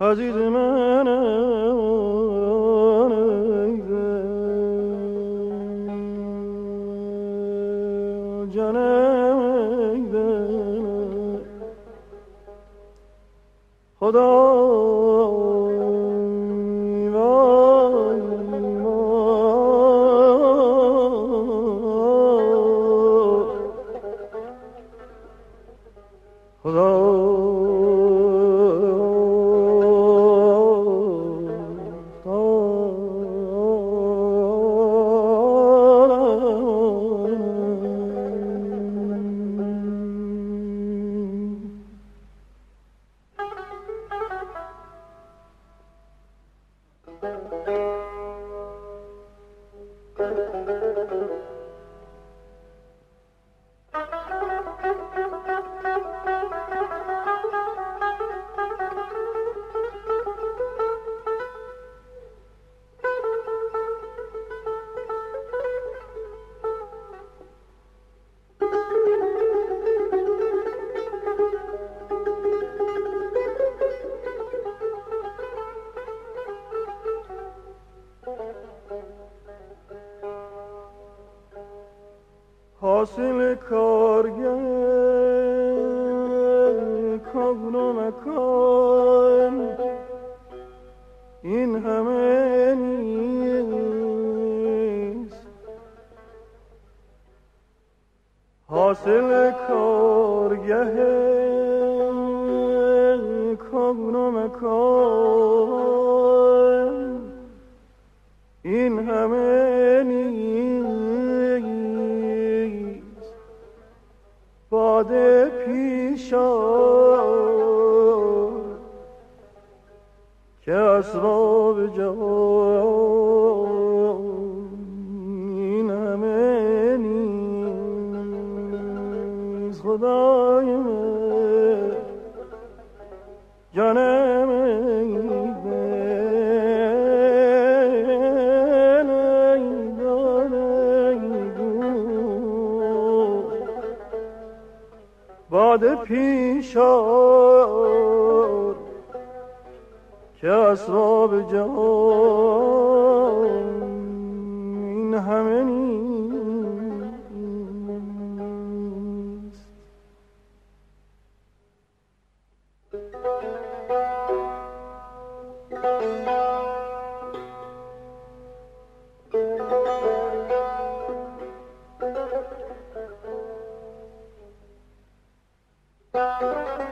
عزیز من حاصل کارگر کون و مکان. این همه نیست. حاصل کارگه کون و مکان. باده پیشا که اسباب جهان این همه نیست خدای من. جانم باد پیش که اسباب جهان این همه نیست یا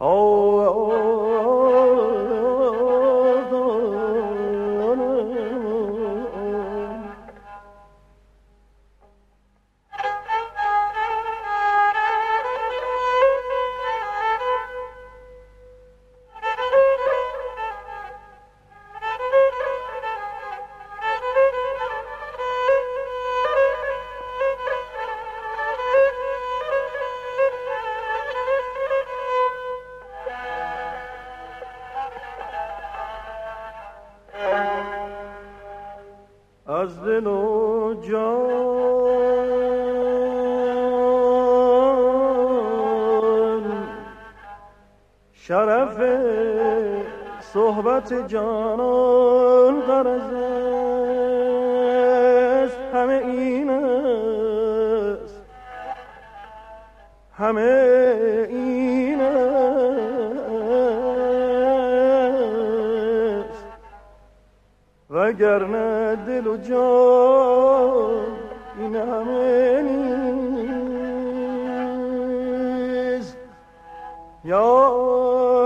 oh, oh. شرف صحبت جانان غرض است. همه این است. همه این است. وگرنه دل و جان این همه نیست. یا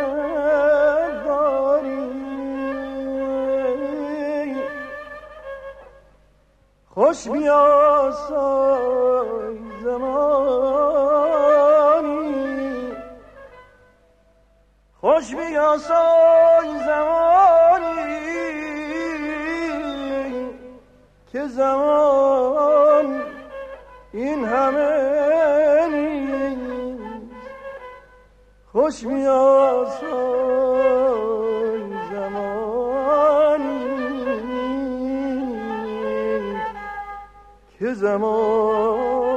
خوش بیاسای زمانی. خوش بیاسای زمانی که زمان این همه نیست. خوش بیاسای که زمان